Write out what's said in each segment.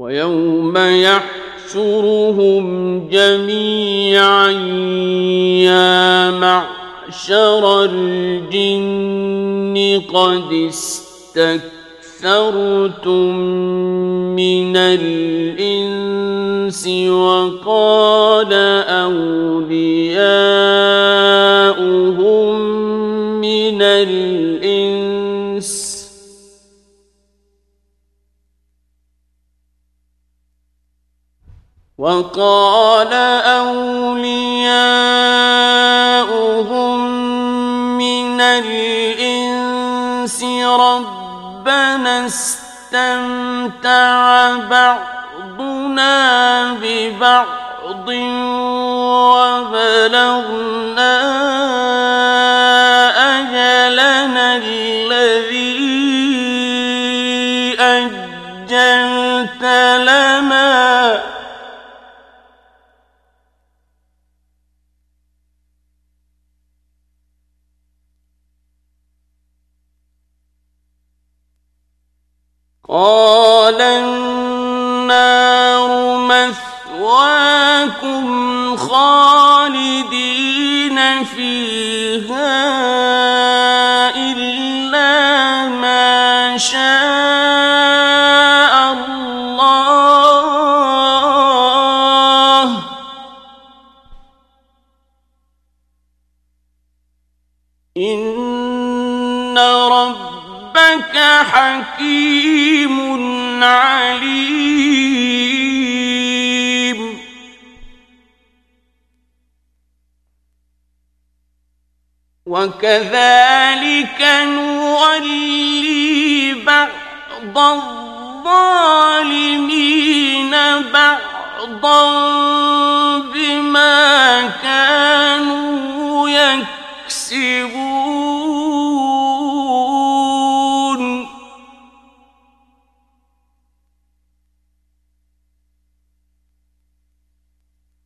ويوم يحشرهم جميعا يا معشر الجن قد استكثرتم من الإنس وقال أولياؤهم من الإنس وقال أولياؤهم من الإنس ربنا استمتع بعضنا ببعض وبلغنا قال النار مثواكم خالدين فيها إلا ما شاء الله. إن ربك حكيم عليم. وكذلك نولي بعض الظالمين بعضا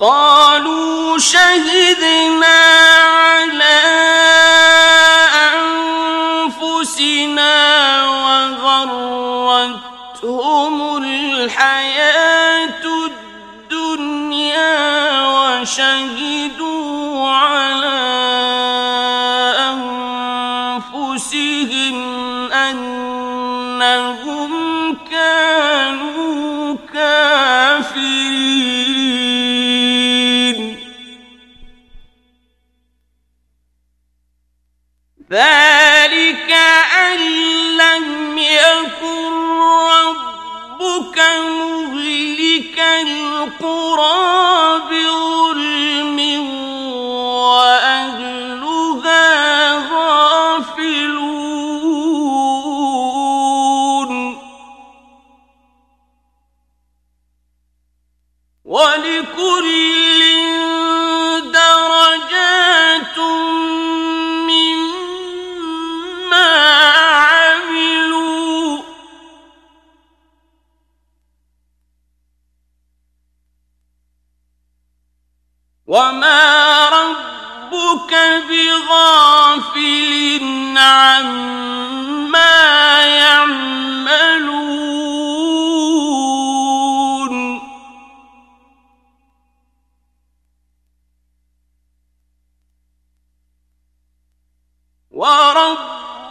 قالوا شهدنا على أنفسنا وغرتهم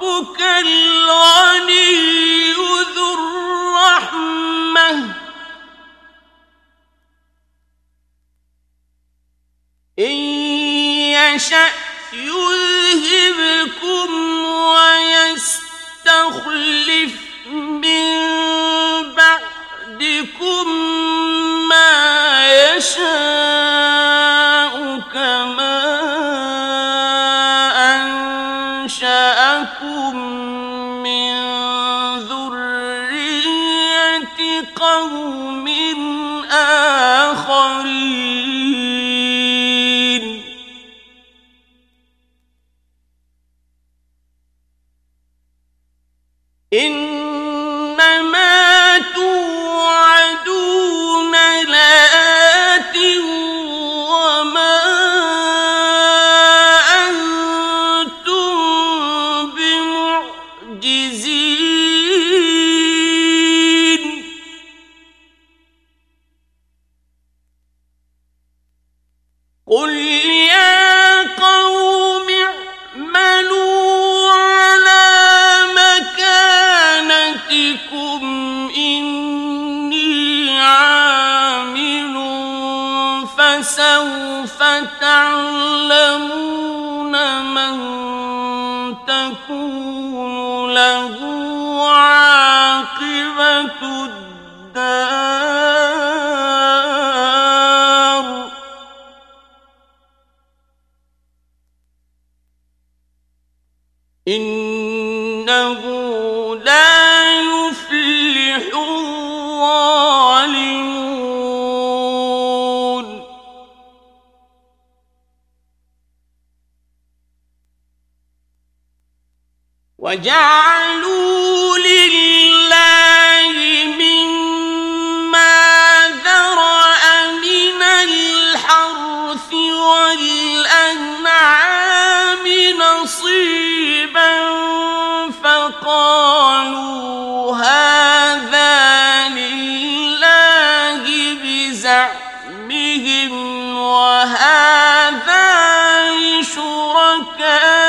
ربك الغني ذو الرحمة. إن يشأ يذهبكم ويستخلف من بعد انما توعدون لآت وما انتم بمعجزين. قل فسوف من تكون له عاقبة الدار إنه وجعلوا لله مما ذرأ من الحرث والأنعام نصيبا فقالوا هذا لله بزعمهم وهذا لشركائهم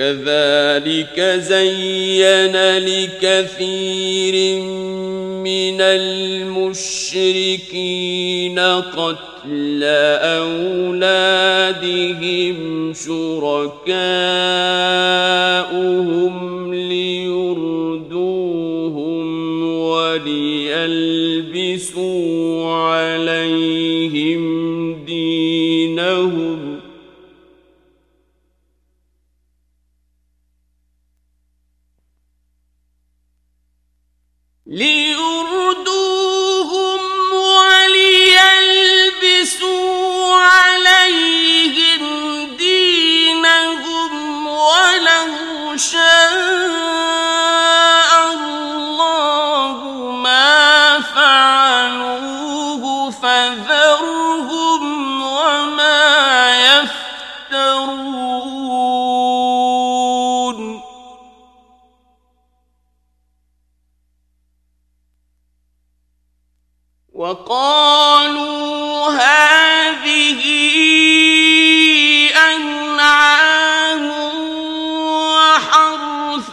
كذلك زين لكثير من المشركين قتل أولادهم شركات لی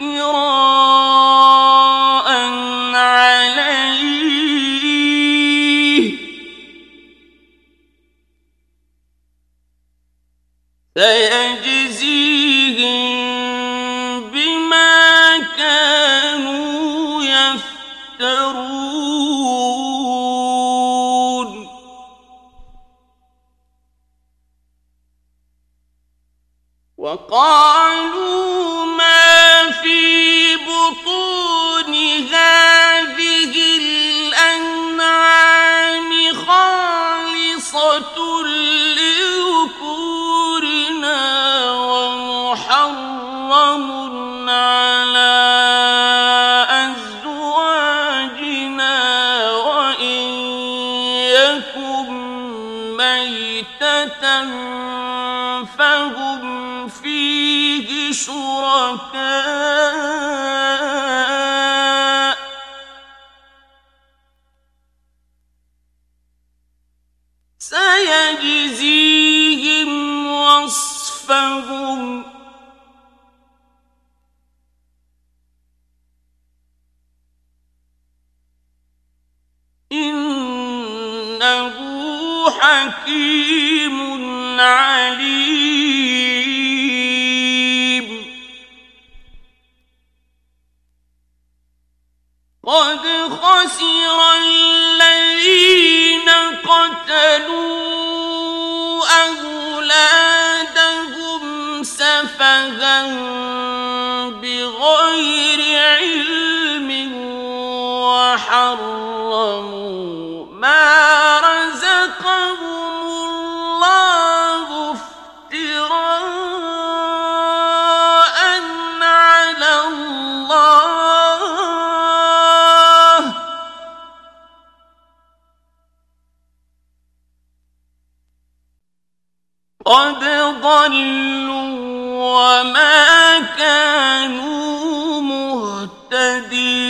افتراء عليه سيجزيهم بما كانوا يفترون وقالوا في ميتة فهم فيه شركاء. سيجزيهم وصفهم. إنه حكيم عليم. قد خسر قد ضلوا وما كانوا مهتدين